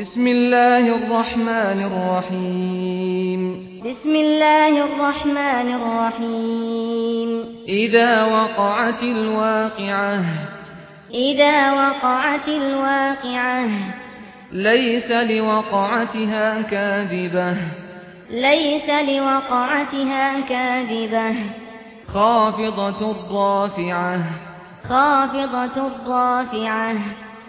بسم الله الرحمن الرحيم. بسم الله الرحمن الرحيم. إذا وقعت الواقعة. إذا وقعت الواقعة. ليس لوقعتها كاذبة. ليس لوقعتها كاذبة. خافضة الرافعه خافضة الرافعه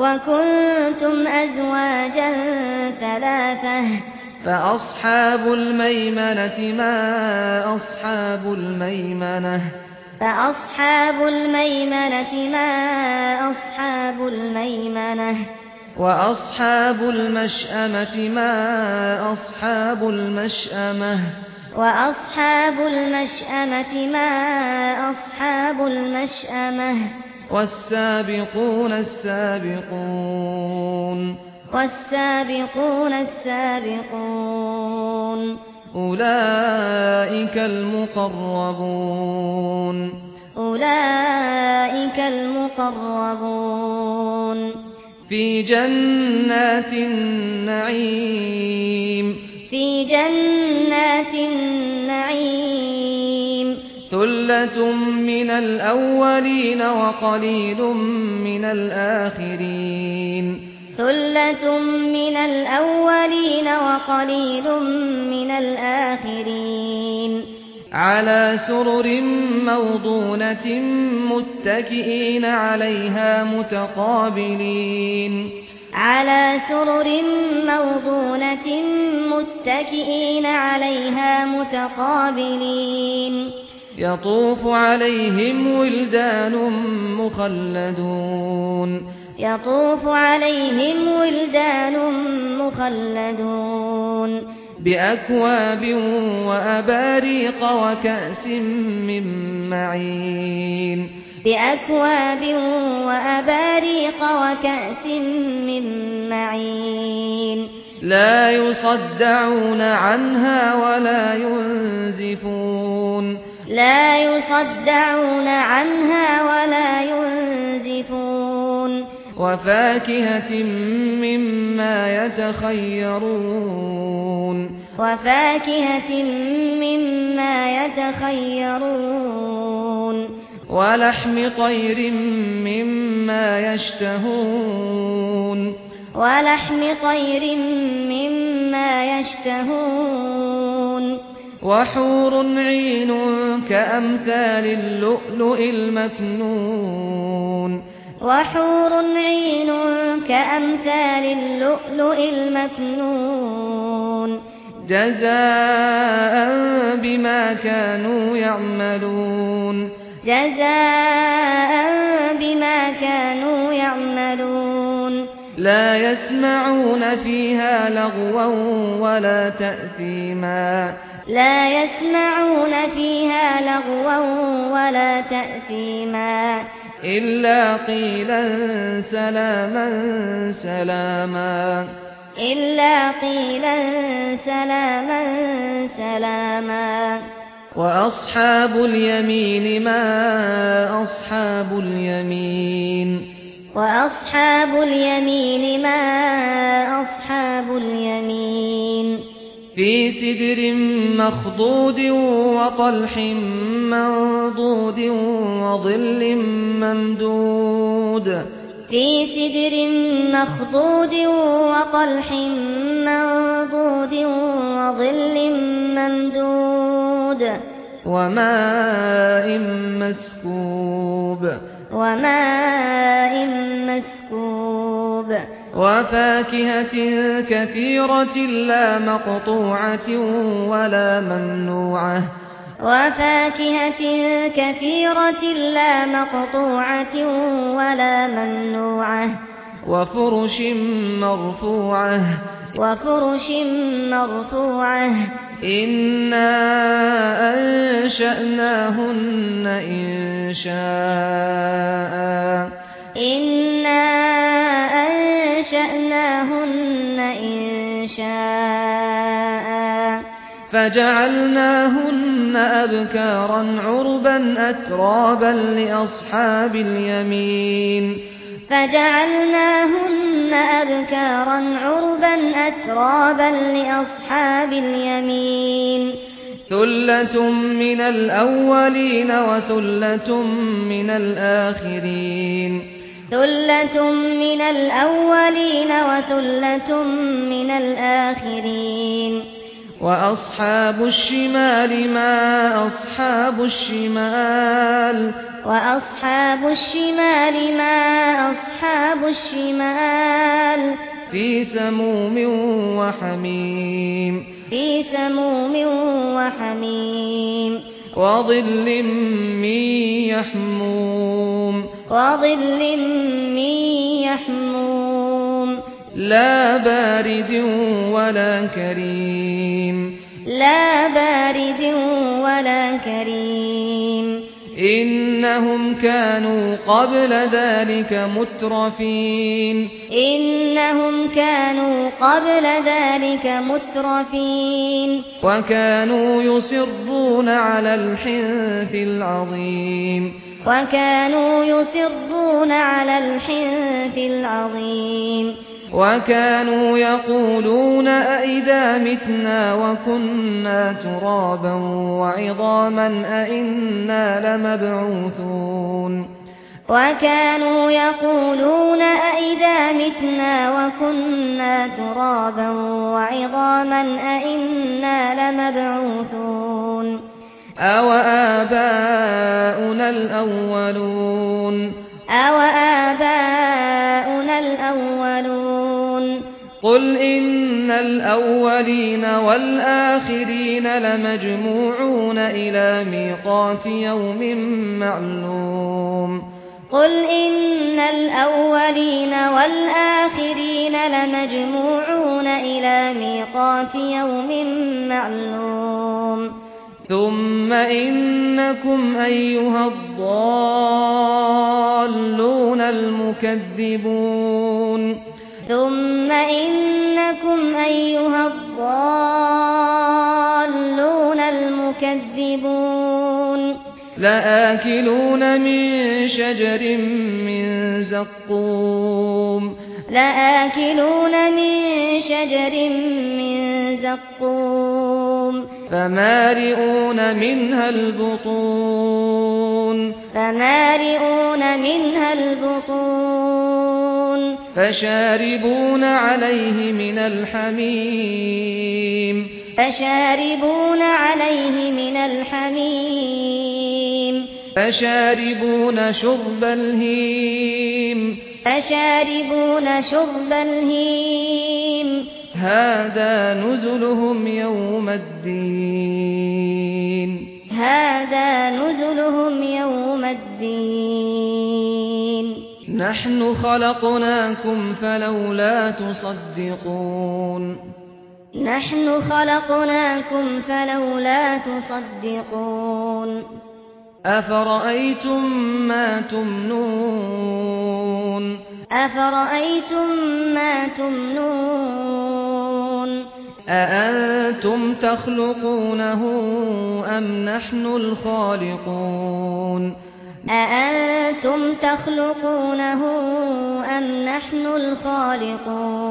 وكنتم أزواجا ثلاثة فأصحاب الميمنة ما أصحاب الميمنة فأصحاب الميمنة ما أصحاب الميمنة وأصحاب المشأمة ما أصحاب المشأمة وأصحاب المشأمة ما أصحاب المشأمة والسابقون السابقون والسابقون السابقون أولئك المقربون أولئك المقربون في جنات النعيم في جنات ثُلَّةٌ مِنَ الْأَوَّلِينَ وَقَلِيلٌ مِنَ الْآخِرِينَ ثُلَّةٌ مِنَ الْأَوَّلِينَ وَقَلِيلٌ مِنَ الْآخِرِينَ عَلَى سُرُرٍ مَوْضُونَةٍ مُتَّكِئِينَ عَلَيْهَا مُتَقَابِلِينَ على سرر موضونة متكئين عليها متقابلين يطوف عليهم ولدان مخلدون. يطوف عليهم ولدان مخلدون. بأكواب وأباريق وكأس من معين. بأكواب وأباريق وكأس من معين. لا يصدعون عنها ولا ينزفون. لا يصدعون عنها ولا ينزفون. وفاكهة مما يتخيرون. وفاكهة مما يتخيرون. ولحم طير مما يشتهون. ولحم طير مما يشتهون. وحور عين كأمثال اللؤلؤ المكنون. وحور عين كأمثال اللؤلؤ المكنون. جزاء بما كانوا يعملون. جزاء بما كانوا يعملون. لا يسمعون فيها لغوا ولا تأثيما. لا يسمعون فيها لغوا ولا تأثيما. إلا قيلا سلاما سلاما. إلا قيلا سلاما سلاما. وأصحاب اليمين ما أصحاب اليمين؟ وأصحاب اليمين ما أصحاب في سدر مخضود وطلح منضود وظل ممدود في سدر مخضود وطلح منضود وظل ممدود وماء مسكوب وماء وفاكهة كثيرة لا مقطوعة ولا ممنوعة. وفاكهة كثيرة لا مقطوعة ولا ممنوعة. وفرش مرفوعة. وفرش مرفوعة. إنا أنشأناهن إِنشَاءً إنا أنشأناهن فَجَعَلْنَاهُنَّ إن شاء فجعلناهن أبكارا عربا أترابا لأصحاب اليمين. فجعلناهن أبكارا عربا أترابا لأصحاب اليمين. ثلة من الأولين وثلة من الآخرين. ثُلَّةٌ مِنَ الْأَوَّلِينَ وَثُلَّةٌ مِنَ الْآخِرِينَ وَأَصْحَابُ الشِّمَالِ مَا أَصْحَابُ الشِّمَالِ وَأَصْحَابُ الشِّمَالِ مَا أَصْحَابُ الشِّمَالِ فِي سَمُومٍ وَحَمِيمٍ فِي سَمُومٍ وَحَمِيمٍ وَظِلٍّ مِّن يَحْمُومٍ وظل من يحموم. لا بارد ولا كريم. لا بارد ولا كريم. إنهم كانوا قبل ذلك مترفين. إنهم كانوا قبل ذلك مترفين. وكانوا يصرون على الحنث العظيم. وكانوا يصرون على الحنث العظيم وكانوا يقولون أئذا متنا وكنا ترابا وعظاما أئنا لمبعوثون وكانوا يقولون أئذا متنا وكنا ترابا وعظاما أئنا لمبعوثون أوآباؤنا الأولون أو آباؤنا الأولون قل إن الأولين والآخرين لمجموعون إلى ميقات يوم معلوم قل إن الأولين والآخرين لمجموعون إلى ميقات يوم معلوم ثم إنكم أيها الضالون المكذبون ثم إنكم أيها الضالون المكذبون لآكلون من شجر من زقوم. لآكلون من شجر من زقوم. فمارئون منها البطون. فمارئون منها البطون. فشاربون عليه من الحميم. فشاربون عليه من الحميم. فشاربون شرب الهيم. فشاربون شرب الهيم. هذا نزلهم يوم الدين. هذا نزلهم يوم الدين. نحن خلقناكم فلولا تصدقون. نحن خلقناكم فلولا تصدقون. أفرأيتم ما تمنون؟ أفرأيتم ما تمنون؟ أأنتم تخلقونه أم نحن الخالقون؟ أأنتم تخلقونه أم نحن الخالقون؟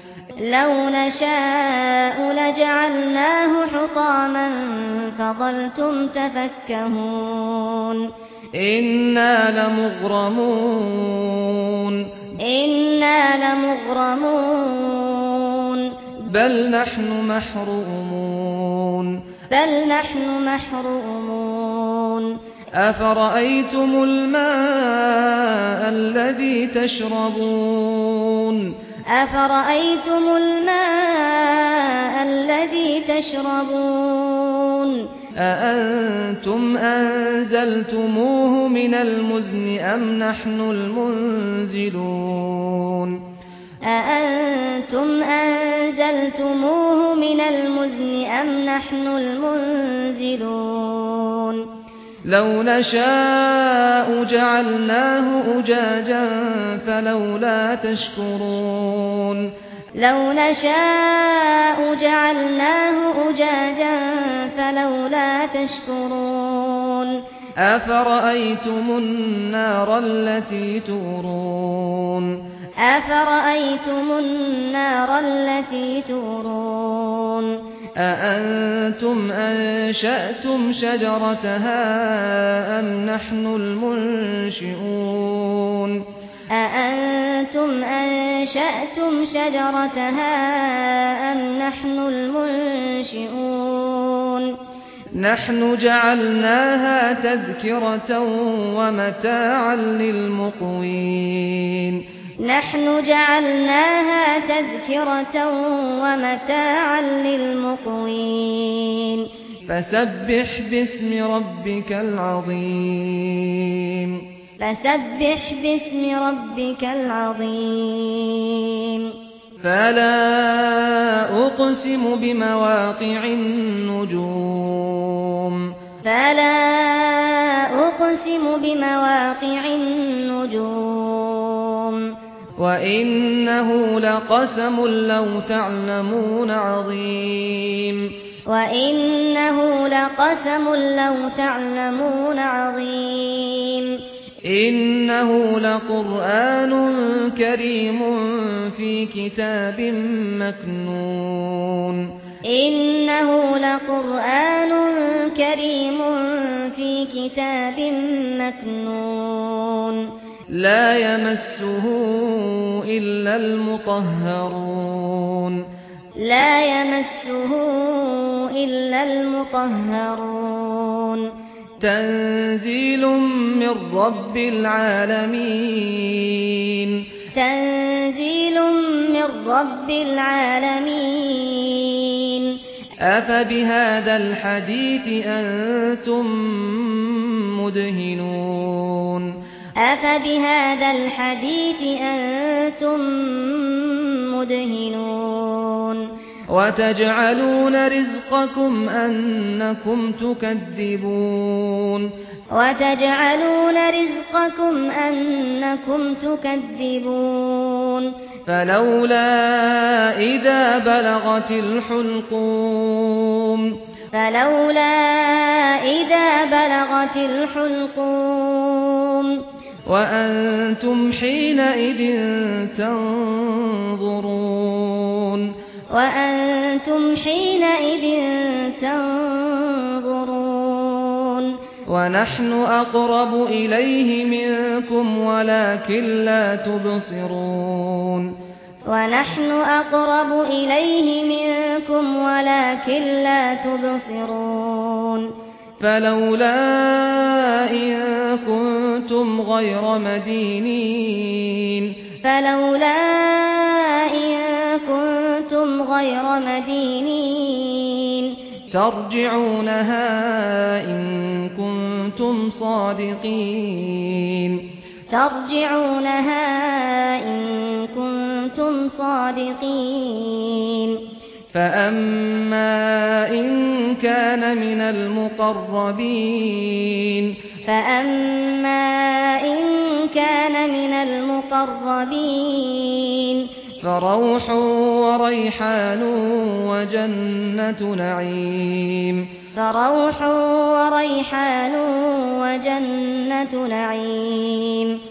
لو نشاء لجعلناه حطاما فظلتم تفكهون. إنا لمغرمون. إنا لمغرمون. بل نحن محرومون. بل نحن محرومون. أفرأيتم الماء الذي تشربون؟ أفرأيتم الماء الذي تشربون؟ أأنتم أنزلتموه من المزن أم نحن المنزلون؟ أأنتم أنزلتموه من المزن أم نحن المنزلون؟ لو نشاء جعلناه أجاجا فلولا تشكرون. لو نشاء جعلناه أجاجا فلولا تشكرون. أفرأيتم النار التي تورون؟ أفرأيتم النار التي تورون؟ أأنتم أنشأتم شجرتها أم نحن المنشئون أأنتم أنشأتم شجرتها أم نحن المنشئون نحن جعلناها تذكرة ومتاعا للمقوين نحن جعلناها تذكرة ومتاعا للمقوين. فسبح باسم ربك العظيم. فسبح باسم ربك العظيم. فلا أقسم بمواقع النجوم. فلا أقسم بمواقع النجوم. وَإِنَّهُ لَقَسَمٌ لَّوْ تَعْلَمُونَ عَظِيمٌ وَإِنَّهُ لَقَسَمٌ لَّوْ تَعْلَمُونَ عَظِيمٌ إِنَّهُ لَقُرْآنٌ كَرِيمٌ فِي كِتَابٍ مَّكْنُونٍ إِنَّهُ لَقُرْآنٌ كَرِيمٌ فِي كِتَابٍ مَّكْنُونٍ لا يمسه إلا المطهرون. لا يمسه إلا المطهرون. تنزيل من رب العالمين. تنزيل من رب العالمين. أفبهذا الحديث أنتم مدهنون. أفبهذا الحديث أنتم مدهنون وتجعلون رزقكم أنكم تكذبون وتجعلون رزقكم أنكم تكذبون فلولا إذا بلغت الحلقوم فلولا إذا بلغت الحلقوم وأنتم حينئذ تنظرون وأنتم حينئذ تنظرون ونحن أقرب إليه منكم ولكن لا تبصرون ونحن أقرب إليه منكم ولكن لا تبصرون فلولا إن كنتم غير مدينين. فلولا إن كنتم غير مدينين. ترجعونها إن كنتم صادقين. ترجعونها إن كنتم صادقين. فَأَمَّا إِن كَانَ مِنَ الْمُقَرَّبِينَ فَأَمَّا إِن كَانَ مِنَ الْمُقَرَّبِينَ فَرَوْحٌ وَرَيْحَانٌ وَجَنَّةُ نَعِيمٍ فَرَوْحٌ وَرَيْحَانٌ وَجَنَّةُ نَعِيمٍ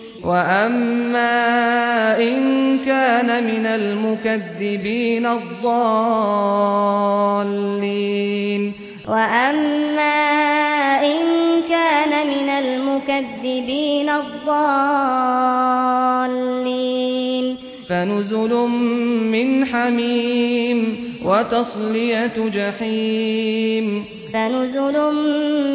وَأَمَّا إِن كَانَ مِنَ الْمُكَذِّبِينَ الضَّالِّينَ وَأَمَّا إِن كَانَ مِنَ الْمُكَذِّبِينَ الضَّالِّينَ فَنُزُلٌ مِّنْ حَمِيمٍ وَتَصْلِيَةُ جَحِيمٍ فنزل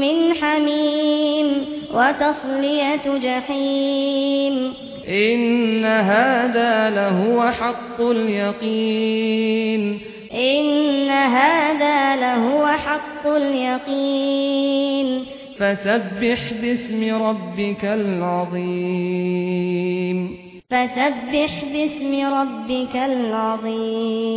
من حميم وتصلية جحيم إن هذا لهو حق اليقين إن هذا لهو حق اليقين فسبح باسم ربك العظيم فسبح باسم ربك العظيم